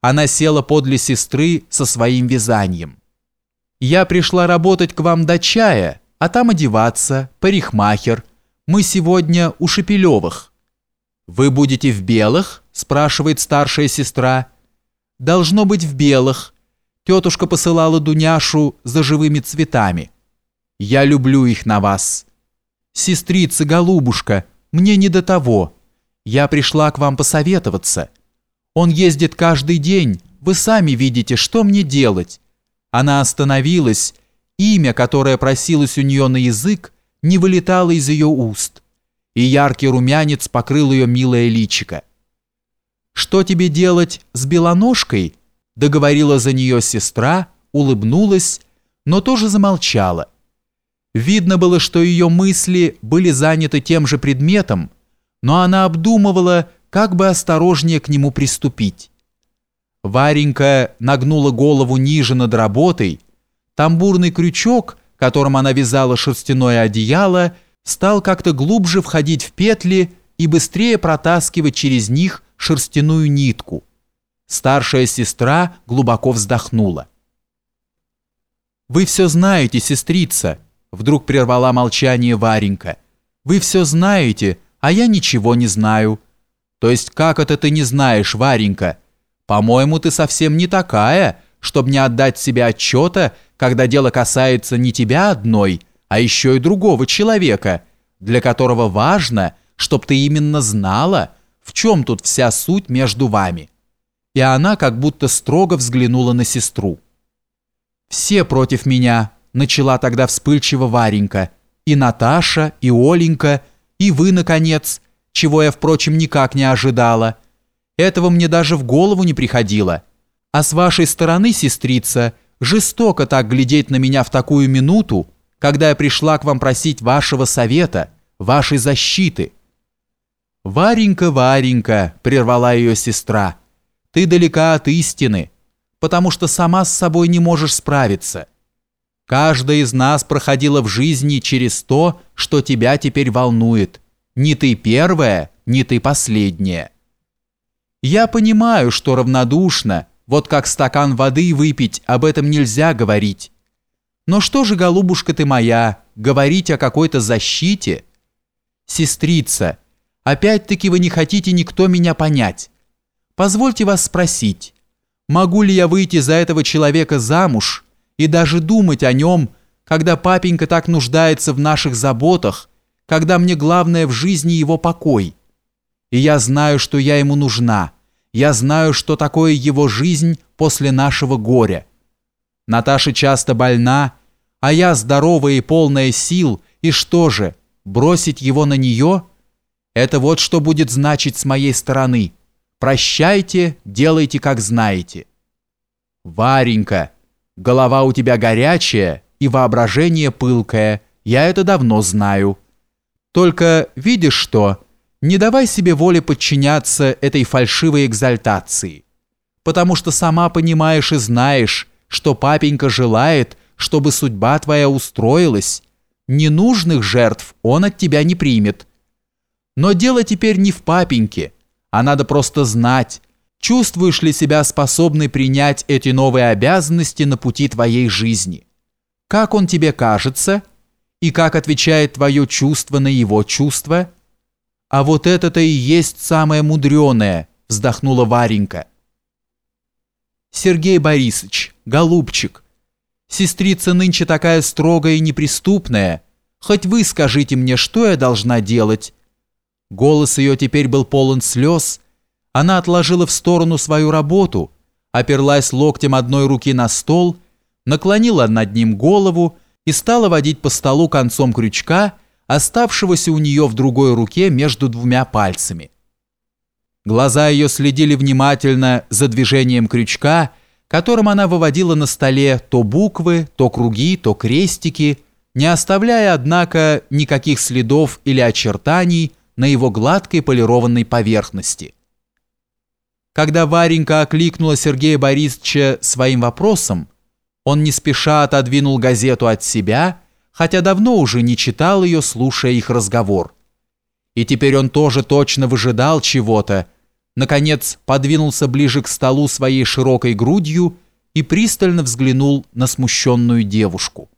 Она села подле сестры со своим вязанием. «Я пришла работать к вам до чая, а там одеваться, парикмахер. Мы сегодня у Шепелевых». «Вы будете в белых?» – спрашивает старшая сестра. «Должно быть в белых. Тетушка посылала Дуняшу за живыми цветами. Я люблю их на вас». «Сестрица, голубушка, мне не до того. Я пришла к вам посоветоваться. Он ездит каждый день, вы сами видите, что мне делать». Она остановилась, имя, которое просилось у нее на язык, не вылетало из ее уст, и яркий румянец покрыл ее милое личико. «Что тебе делать с белоножкой?» договорила за нее сестра, улыбнулась, но тоже замолчала. Видно было, что ее мысли были заняты тем же предметом, но она обдумывала, как бы осторожнее к нему приступить. Варенька нагнула голову ниже над работой, тамбурный крючок, которым она вязала шерстяное одеяло, стал как-то глубже входить в петли и быстрее протаскивать через них шерстяную нитку. Старшая сестра глубоко вздохнула. «Вы все знаете, сестрица», — вдруг прервала молчание Варенька. «Вы все знаете, а я ничего не знаю». «То есть как это ты не знаешь, Варенька? По-моему, ты совсем не такая, чтобы не отдать себе отчета, когда дело касается не тебя одной, а еще и другого человека, для которого важно, чтобы ты именно знала, в чем тут вся суть между вами» и она как будто строго взглянула на сестру. «Все против меня», — начала тогда вспыльчиво Варенька, «и Наташа, и Оленька, и вы, наконец, чего я, впрочем, никак не ожидала. Этого мне даже в голову не приходило. А с вашей стороны, сестрица, жестоко так глядеть на меня в такую минуту, когда я пришла к вам просить вашего совета, вашей защиты». «Варенька, Варенька», — прервала ее сестра, — ты далека от истины, потому что сама с собой не можешь справиться. Каждая из нас проходила в жизни через то, что тебя теперь волнует. Не ты первая, не ты последняя. Я понимаю, что равнодушно, вот как стакан воды выпить, об этом нельзя говорить. Но что же, голубушка ты моя, говорить о какой-то защите? Сестрица, опять-таки вы не хотите никто меня понять. Позвольте вас спросить, могу ли я выйти за этого человека замуж и даже думать о нем, когда папенька так нуждается в наших заботах, когда мне главное в жизни его покой? И я знаю, что я ему нужна. Я знаю, что такое его жизнь после нашего горя. Наташа часто больна, а я здоровая и полная сил, и что же, бросить его на нее? Это вот что будет значить с моей стороны». Прощайте, делайте, как знаете. Варенька, голова у тебя горячая и воображение пылкое, я это давно знаю. Только видишь что, не давай себе воли подчиняться этой фальшивой экзальтации, потому что сама понимаешь и знаешь, что папенька желает, чтобы судьба твоя устроилась, ненужных жертв он от тебя не примет. Но дело теперь не в папеньке, а надо просто знать, чувствуешь ли себя способной принять эти новые обязанности на пути твоей жизни. Как он тебе кажется и как отвечает твое чувство на его чувство? А вот это-то и есть самое мудреное, вздохнула Варенька. Сергей Борисович, голубчик, сестрица нынче такая строгая и неприступная, хоть вы скажите мне, что я должна делать, Голос ее теперь был полон слез. Она отложила в сторону свою работу, оперлась локтем одной руки на стол, наклонила над ним голову и стала водить по столу концом крючка, оставшегося у нее в другой руке между двумя пальцами. Глаза ее следили внимательно за движением крючка, которым она выводила на столе то буквы, то круги, то крестики, не оставляя, однако, никаких следов или очертаний, на его гладкой полированной поверхности. Когда Варенька окликнула Сергея Борисовича своим вопросом, он не спеша отодвинул газету от себя, хотя давно уже не читал ее, слушая их разговор. И теперь он тоже точно выжидал чего-то, наконец подвинулся ближе к столу своей широкой грудью и пристально взглянул на смущенную девушку.